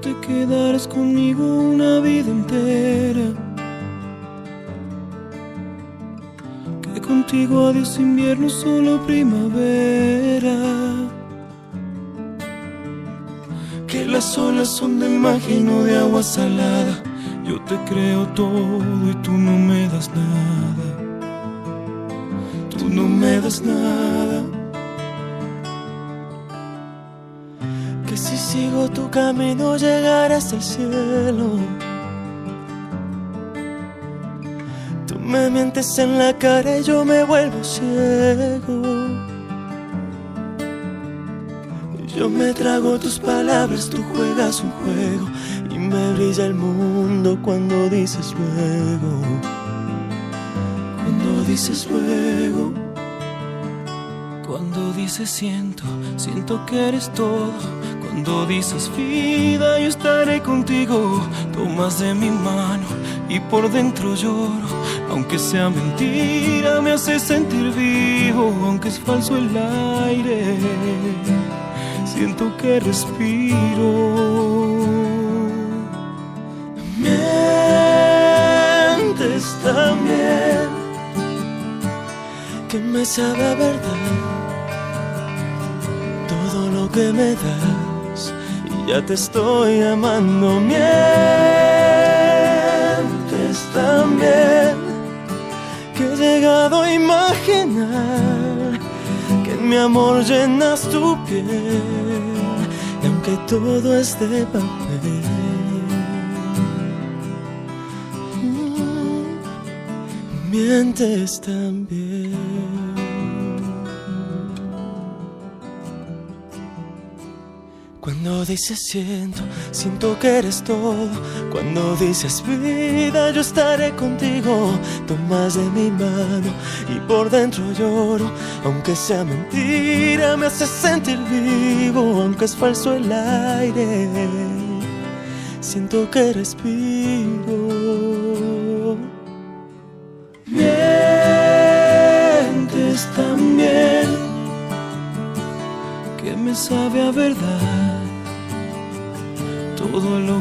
que te quedarás conmigo una vida entera. Que contigo adiós invierno, solo primavera. Que las olas son de magia y no de agua salada. Yo te creo todo y tú no me das nada. Tú no me das nada. Sigo tu camino llegaré hasta el cielo. Tú me mientes en la cara y yo me vuelvo ciego. Yo me trago tus palabras, tú juegas un juego y me brilla el mundo cuando dices luego. Cuando dices luego. Cuando dices siento, siento que eres todo. Cuando dices vida, yo estaré contigo. Tomas de mi mano y por dentro lloro. Aunque sea mentira, me hace sentir vivo. Aunque es falso el aire, siento que respiro. Mientes también que me sabe a verdad todo lo que me das ya te estoy amando. Mientes también que he llegado a imaginar que en mi amor llenas tu piel y aunque todo es de papel. Mientes también. Cuando dices siento, siento que eres todo. Cuando dices vida, yo estaré contigo. Tomas de mi mano y por dentro lloro. Aunque sea mentira, me hace sentir vivo. Aunque es falso el aire, siento que respiro. Mientes también que me sabe a verdad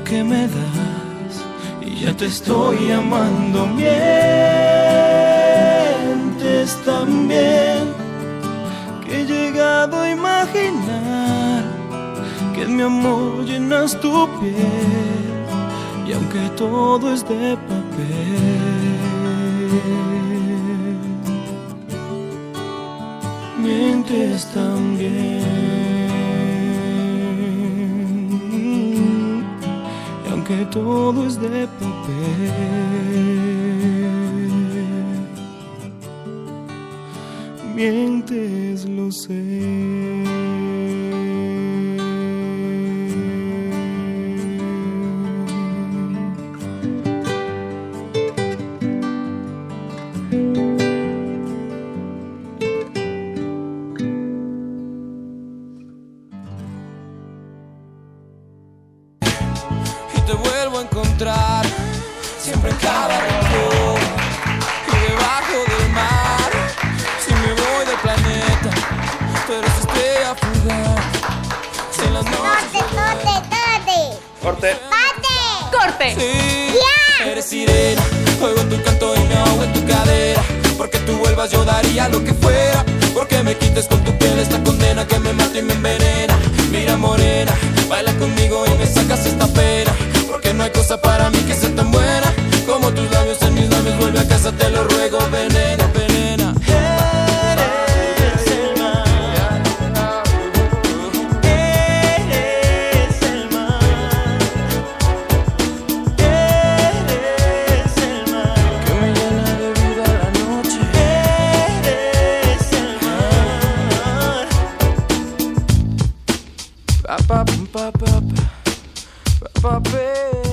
que me das y ya te estoy amando. Mientes también que he llegado a imaginar que en mi amor llenas tu piel y aunque todo es de papel. Mientes también todo es de papel. Mientes, lo sé. Vuelvo a encontrar siempre en cada rincón y debajo del mar si me voy del planeta pero si estrella fugaz si en las noches ¡Torte, torte, Corte. torte! ¡Corte! Sí, ¡Ya! eres sirena, oigo tu canto y me ahogo en tu cadera. Porque tú vuelvas yo daría lo que fuera. Porque me quites con tu piel esta condena que me mata y me envenena. Ba up, ba up, ba up, ba.